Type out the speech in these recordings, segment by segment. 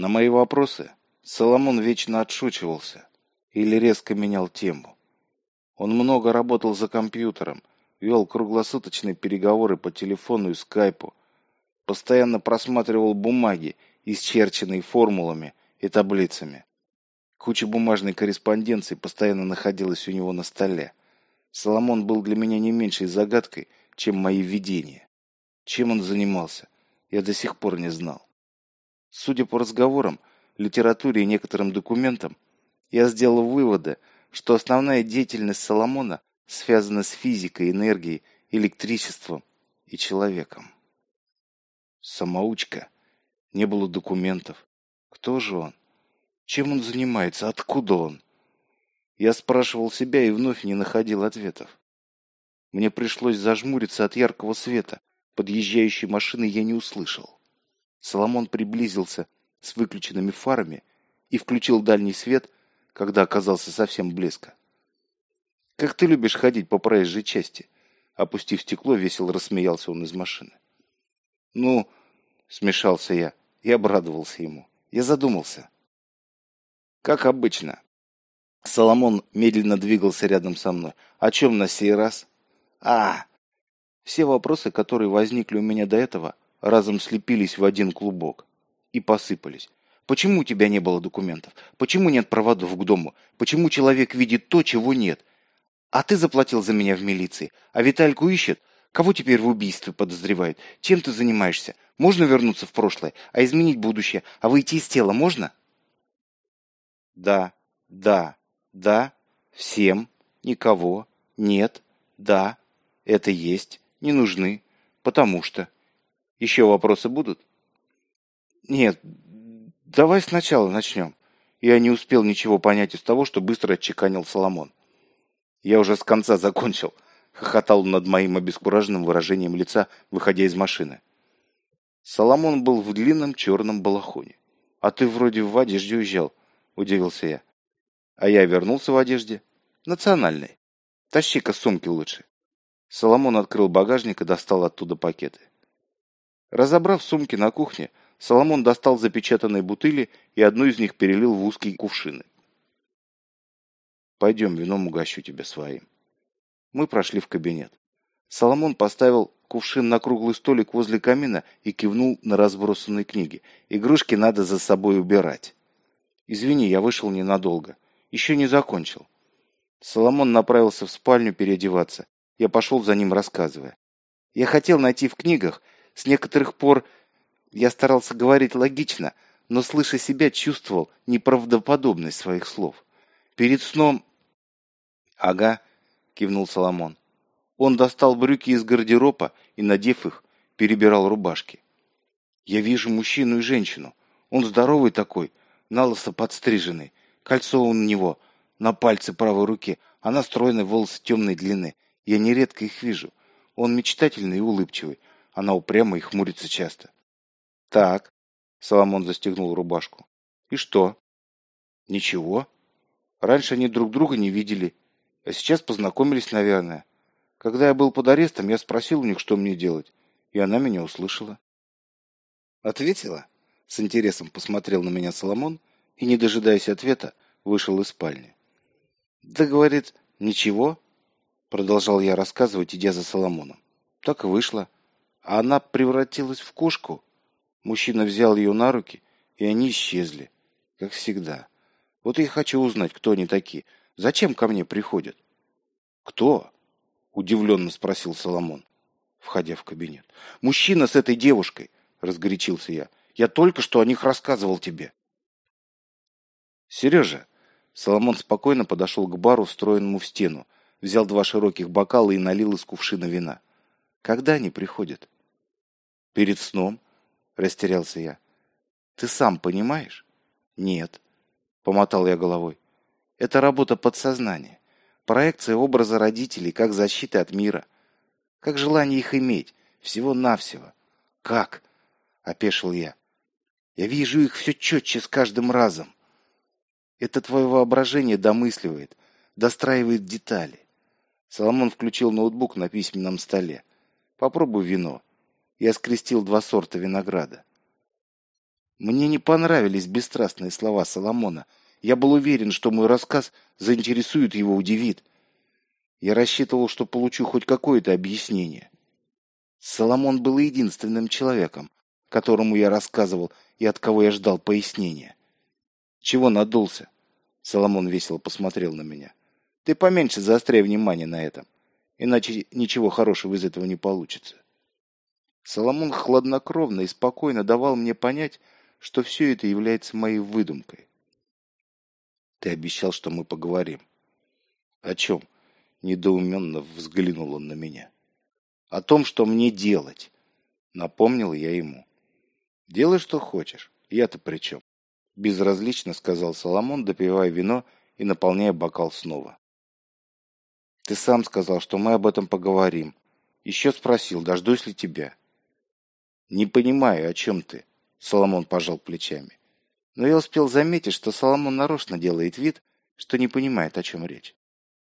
На мои вопросы Соломон вечно отшучивался или резко менял тему. Он много работал за компьютером, вел круглосуточные переговоры по телефону и скайпу, постоянно просматривал бумаги, исчерченные формулами и таблицами. Куча бумажной корреспонденции постоянно находилась у него на столе. Соломон был для меня не меньшей загадкой, чем мои видения. Чем он занимался, я до сих пор не знал. Судя по разговорам, литературе и некоторым документам, я сделал выводы, что основная деятельность Соломона связана с физикой, энергией, электричеством и человеком. Самоучка. Не было документов. Кто же он? Чем он занимается? Откуда он? Я спрашивал себя и вновь не находил ответов. Мне пришлось зажмуриться от яркого света. Подъезжающей машины я не услышал. Соломон приблизился с выключенными фарами и включил дальний свет, когда оказался совсем близко. «Как ты любишь ходить по проезжей части?» Опустив стекло, весело рассмеялся он из машины. «Ну...» — смешался я и обрадовался ему. Я задумался. «Как обычно». Соломон медленно двигался рядом со мной. «О чем на сей раз?» «А!» Все вопросы, которые возникли у меня до этого, разом слепились в один клубок и посыпались. Почему у тебя не было документов? Почему нет проводов к дому? Почему человек видит то, чего нет? А ты заплатил за меня в милиции, а Витальку ищет? Кого теперь в убийстве подозревают? Чем ты занимаешься? Можно вернуться в прошлое, а изменить будущее, а выйти из тела можно? Да, да, да, всем, никого, нет, да, это есть, не нужны, потому что... Еще вопросы будут? Нет, давай сначала начнем. Я не успел ничего понять из того, что быстро отчеканил Соломон. Я уже с конца закончил, хохотал над моим обескураженным выражением лица, выходя из машины. Соломон был в длинном черном балахоне. «А ты вроде в одежде уезжал», — удивился я. «А я вернулся в одежде. Национальной. Тащи-ка сумки лучше». Соломон открыл багажник и достал оттуда пакеты. Разобрав сумки на кухне, Соломон достал запечатанные бутыли и одну из них перелил в узкие кувшины. «Пойдем, вином угощу тебя своим». Мы прошли в кабинет. Соломон поставил кувшин на круглый столик возле камина и кивнул на разбросанные книги. «Игрушки надо за собой убирать». «Извини, я вышел ненадолго. Еще не закончил». Соломон направился в спальню переодеваться. Я пошел за ним, рассказывая. Я хотел найти в книгах с некоторых пор я старался говорить логично, но, слыша себя, чувствовал неправдоподобность своих слов. Перед сном... «Ага», — кивнул Соломон. Он достал брюки из гардероба и, надев их, перебирал рубашки. «Я вижу мужчину и женщину. Он здоровый такой, налысо подстриженный. Кольцо у него на пальце правой руки, она стройная, волосы темной длины. Я нередко их вижу. Он мечтательный и улыбчивый. Она упряма и хмурится часто. Так, Соломон застегнул рубашку. И что? Ничего. Раньше они друг друга не видели, а сейчас познакомились, наверное. Когда я был под арестом, я спросил у них, что мне делать, и она меня услышала. Ответила? С интересом посмотрел на меня Соломон и, не дожидаясь ответа, вышел из спальни. Да, говорит, ничего, продолжал я рассказывать, идя за Соломоном. Так и вышло а она превратилась в кошку. Мужчина взял ее на руки, и они исчезли, как всегда. Вот я хочу узнать, кто они такие. Зачем ко мне приходят? Кто? Удивленно спросил Соломон, входя в кабинет. Мужчина с этой девушкой, разгорячился я. Я только что о них рассказывал тебе. Сережа, Соломон спокойно подошел к бару, встроенному в стену, взял два широких бокала и налил из кувшина вина. Когда они приходят? Перед сном, растерялся я. Ты сам понимаешь? Нет, помотал я головой. Это работа подсознания. Проекция образа родителей как защита от мира. Как желание их иметь. Всего-навсего. Как? Опешил я. Я вижу их все четче с каждым разом. Это твое воображение домысливает, достраивает детали. Соломон включил ноутбук на письменном столе. Попробуй вино. Я скрестил два сорта винограда. Мне не понравились бесстрастные слова Соломона. Я был уверен, что мой рассказ заинтересует его, удивит. Я рассчитывал, что получу хоть какое-то объяснение. Соломон был единственным человеком, которому я рассказывал и от кого я ждал пояснения. «Чего надулся?» Соломон весело посмотрел на меня. «Ты поменьше заостряй внимание на этом, иначе ничего хорошего из этого не получится». Соломон хладнокровно и спокойно давал мне понять, что все это является моей выдумкой. «Ты обещал, что мы поговорим». «О чем?» – недоуменно взглянул он на меня. «О том, что мне делать», – напомнил я ему. «Делай, что хочешь. Я-то при чем?» Безразлично сказал Соломон, допивая вино и наполняя бокал снова. «Ты сам сказал, что мы об этом поговорим. Еще спросил, дождусь ли тебя». «Не понимаю, о чем ты?» Соломон пожал плечами. Но я успел заметить, что Соломон нарочно делает вид, что не понимает, о чем речь.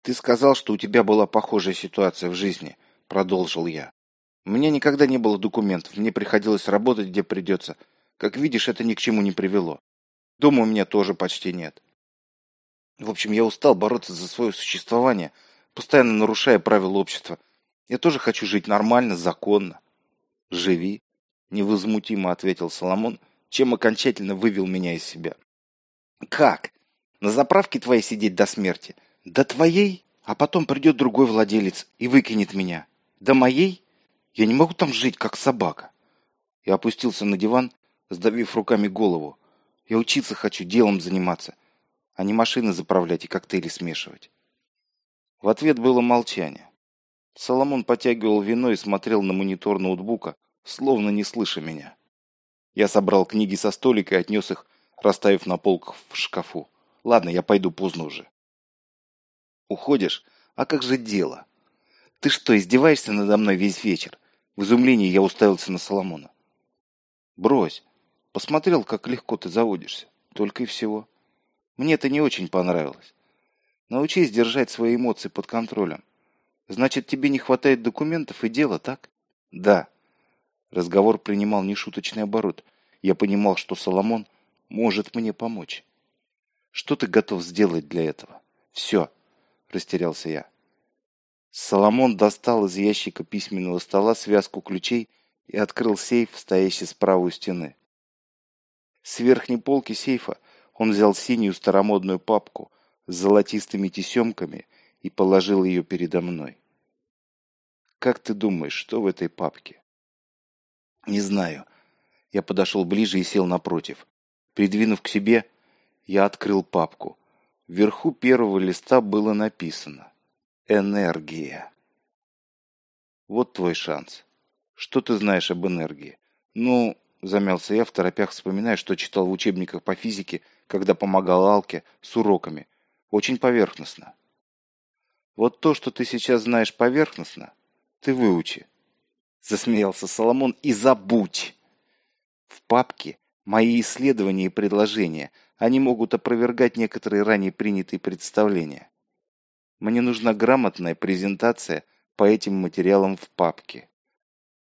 «Ты сказал, что у тебя была похожая ситуация в жизни», — продолжил я. «У меня никогда не было документов, мне приходилось работать, где придется. Как видишь, это ни к чему не привело. Дома у меня тоже почти нет. В общем, я устал бороться за свое существование, постоянно нарушая правила общества. Я тоже хочу жить нормально, законно. Живи, невозмутимо ответил Соломон, чем окончательно вывел меня из себя. Как? На заправке твоей сидеть до смерти? До твоей? А потом придет другой владелец и выкинет меня. До моей? Я не могу там жить, как собака. Я опустился на диван, сдавив руками голову. Я учиться хочу, делом заниматься, а не машины заправлять и коктейли смешивать. В ответ было молчание. Соломон потягивал вино и смотрел на монитор ноутбука, словно не слыша меня. Я собрал книги со столика и отнес их, расставив на полках в шкафу. Ладно, я пойду поздно уже. Уходишь? А как же дело? Ты что, издеваешься надо мной весь вечер? В изумлении я уставился на Соломона. Брось. Посмотрел, как легко ты заводишься. Только и всего. Мне это не очень понравилось. Научись держать свои эмоции под контролем. Значит, тебе не хватает документов и дела, так? Да. Разговор принимал нешуточный оборот. Я понимал, что Соломон может мне помочь. Что ты готов сделать для этого? Все, растерялся я. Соломон достал из ящика письменного стола связку ключей и открыл сейф, стоящий справа у стены. С верхней полки сейфа он взял синюю старомодную папку с золотистыми тесемками и положил ее передо мной. «Как ты думаешь, что в этой папке?» «Не знаю». Я подошел ближе и сел напротив. Придвинув к себе, я открыл папку. Вверху первого листа было написано «Энергия». Вот твой шанс. Что ты знаешь об энергии? Ну, Замялся я в торопях, вспоминая, что читал в учебниках по физике, когда помогал Алке с уроками. Очень поверхностно. Вот то, что ты сейчас знаешь поверхностно, ты выучи. Засмеялся Соломон и забудь. В папке мои исследования и предложения. Они могут опровергать некоторые ранее принятые представления. Мне нужна грамотная презентация по этим материалам в папке.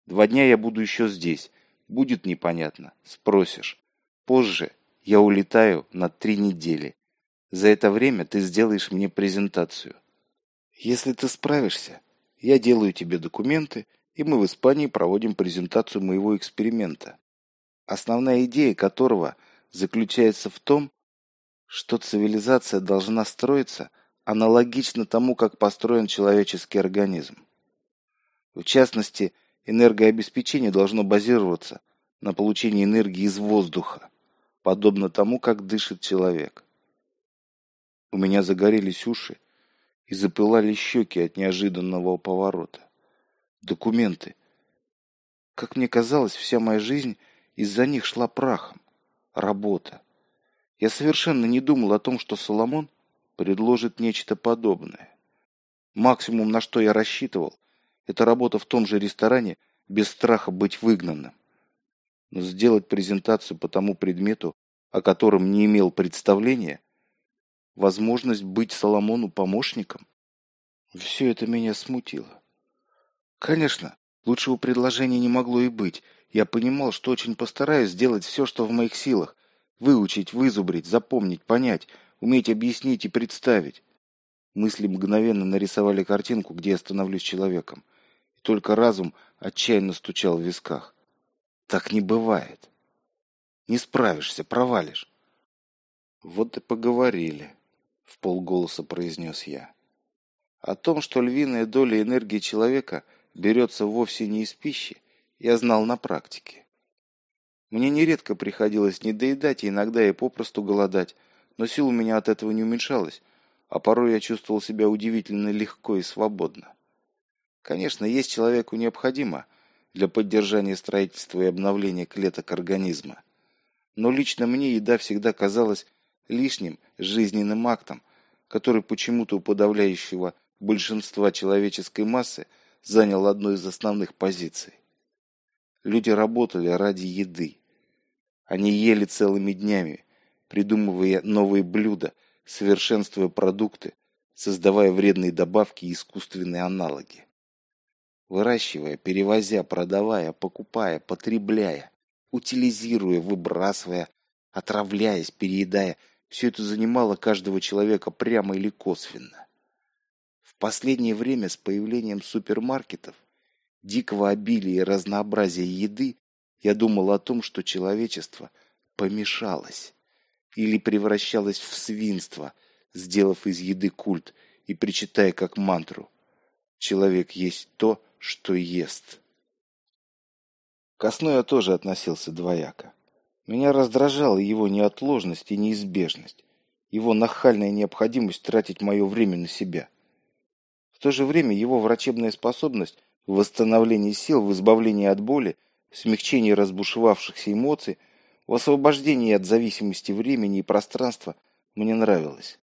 Два дня я буду еще здесь, Будет непонятно. Спросишь. Позже я улетаю на три недели. За это время ты сделаешь мне презентацию. Если ты справишься, я делаю тебе документы, и мы в Испании проводим презентацию моего эксперимента, основная идея которого заключается в том, что цивилизация должна строиться аналогично тому, как построен человеческий организм. В частности, Энергообеспечение должно базироваться на получении энергии из воздуха, подобно тому, как дышит человек. У меня загорелись уши и запылали щеки от неожиданного поворота. Документы. Как мне казалось, вся моя жизнь из-за них шла прахом. Работа. Я совершенно не думал о том, что Соломон предложит нечто подобное. Максимум, на что я рассчитывал, это работа в том же ресторане без страха быть выгнанным. Но сделать презентацию по тому предмету, о котором не имел представления, возможность быть Соломону помощником, все это меня смутило. Конечно, лучшего предложения не могло и быть, я понимал, что очень постараюсь сделать все, что в моих силах. Выучить, вызубрить, запомнить, понять, уметь объяснить и представить. Мысли мгновенно нарисовали картинку, где я становлюсь человеком. И только разум отчаянно стучал в висках. Так не бывает. Не справишься, провалишь. Вот и поговорили, в полголоса произнес я. О том, что львиная доля энергии человека берется вовсе не из пищи, я знал на практике. Мне нередко приходилось недоедать и иногда и попросту голодать, но сил у меня от этого не уменьшалось, а порой я чувствовал себя удивительно легко и свободно. Конечно, есть человеку необходимо для поддержания строительства и обновления клеток организма. Но лично мне еда всегда казалась лишним жизненным актом, который почему-то у подавляющего большинства человеческой массы занял одну из основных позиций. Люди работали ради еды. Они ели целыми днями, придумывая новые блюда – совершенствуя продукты, создавая вредные добавки и искусственные аналоги. Выращивая, перевозя, продавая, покупая, потребляя, утилизируя, выбрасывая, отравляясь, переедая, все это занимало каждого человека прямо или косвенно. Последнее время с появлением супермаркетов, дикого обилия и разнообразия еды, я думал о том, что человечество помешалось или превращалась в свинство, сделав из еды культ и причитая как мантру «Человек есть то, что ест». К сну я тоже относился двояко. Меня раздражала его неотложность и неизбежность, его нахальная необходимость тратить мое время на себя. В то же время его врачебная способность в восстановлении сил, в избавлении от боли, смягчении разбушевавшихся эмоций в освобождении от зависимости времени и пространства мне нравилось.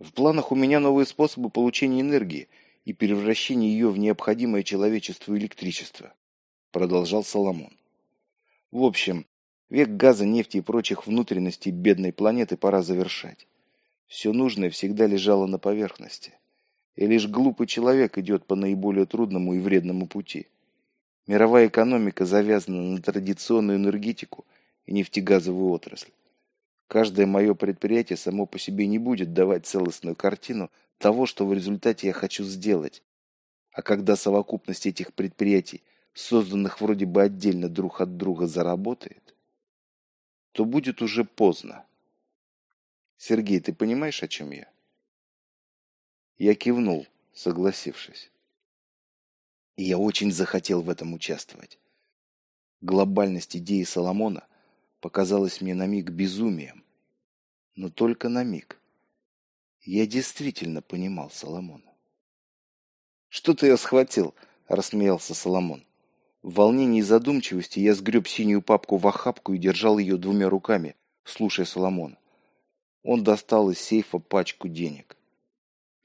В планах у меня новые способы получения энергии и превращения ее в необходимое человечеству электричество, продолжал Соломон. В общем, век газа, нефти и прочих внутренностей бедной планеты пора завершать. Все нужное всегда лежало на поверхности. И лишь глупый человек идет по наиболее трудному и вредному пути – Мировая экономика завязана на традиционную энергетику и нефтегазовую отрасль. Каждое мое предприятие само по себе не будет давать целостную картину того, что в результате я хочу сделать. А когда совокупность этих предприятий, созданных вроде бы отдельно друг от друга, заработает, то будет уже поздно. Сергей, ты понимаешь, о чем я? Я кивнул, согласившись. И я очень захотел в этом участвовать. Глобальность идеи Соломона показалась мне на миг безумием. Но только на миг. Я действительно понимал Соломона. «Что ты ее схватил?» – рассмеялся Соломон. В волнении и задумчивости я сгреб синюю папку в охапку и держал ее двумя руками, слушая Соломона. Он достал из сейфа пачку денег.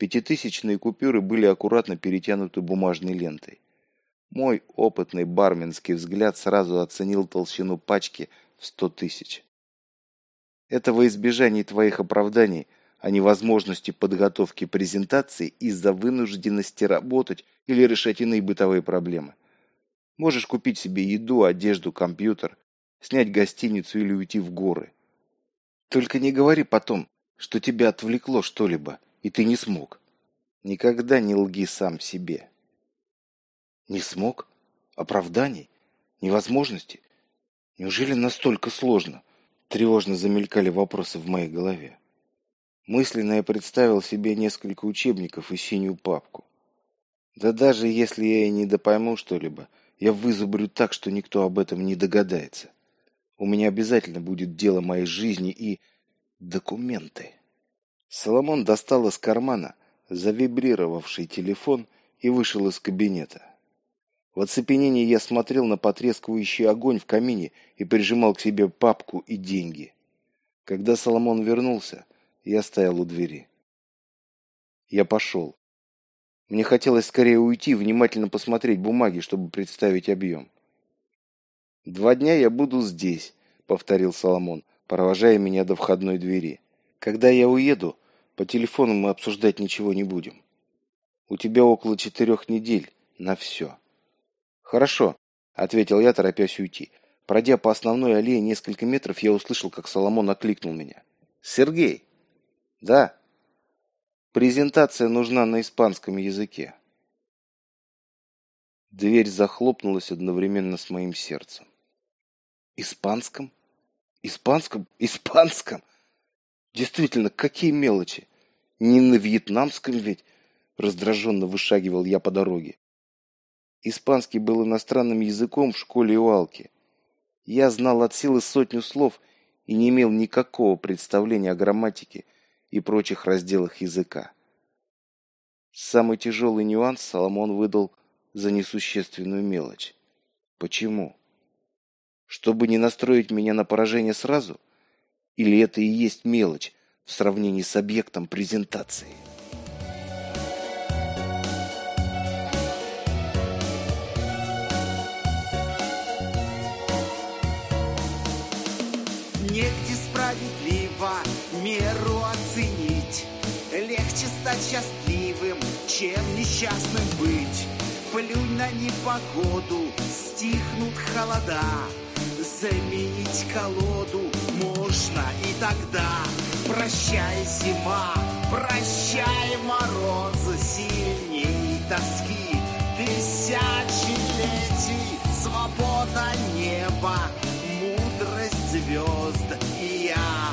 Пятитысячные купюры были аккуратно перетянуты бумажной лентой. Мой опытный барменский взгляд сразу оценил толщину пачки в сто тысяч. Это во избежание твоих оправданий о невозможности подготовки презентации из-за вынужденности работать или решать иные бытовые проблемы. Можешь купить себе еду, одежду, компьютер, снять гостиницу или уйти в горы. Только не говори потом, что тебя отвлекло что-либо – и ты не смог. Никогда не лги сам себе. Не смог? Оправданий? Невозможности? Неужели настолько сложно? Тревожно замелькали вопросы в моей голове. Мысленно я представил себе несколько учебников и синюю папку. Да даже если я и не допойму что-либо, я вызубрю так, что никто об этом не догадается. У меня обязательно будет дело моей жизни и документы. Соломон достал из кармана завибрировавший телефон и вышел из кабинета. В оцепенении я смотрел на потрескивающий огонь в камине и прижимал к себе папку и деньги. Когда Соломон вернулся, я стоял у двери. Я пошел. Мне хотелось скорее уйти, внимательно посмотреть бумаги, чтобы представить объем. «Два дня я буду здесь», — повторил Соломон, провожая меня до входной двери. «Когда я уеду, по телефону мы обсуждать ничего не будем. У тебя около четырех недель на все. Хорошо, ответил я, торопясь уйти. Пройдя по основной аллее несколько метров, я услышал, как Соломон окликнул меня. «Сергей!» «Да». «Презентация нужна на испанском языке». Дверь захлопнулась одновременно с моим сердцем. «Испанском? Испанском? Испанском? Действительно, какие мелочи! Не на вьетнамском ведь!» Раздраженно вышагивал я по дороге. Испанский был иностранным языком в школе у Алки. Я знал от силы сотню слов и не имел никакого представления о грамматике и прочих разделах языка. Самый тяжелый нюанс Соломон выдал за несущественную мелочь. Почему? Чтобы не настроить меня на поражение сразу? Или это и есть мелочь в сравнении с объектом презентации? Негде справедливо меру оценить. Легче стать счастливым, чем несчастным быть. Плюнь на непогоду, стихнут холода Заменить колоду можно и тогда Прощай, зима, прощай, мороз Сильней тоски. Тысячелетий Свобода неба, мудрость звезд и я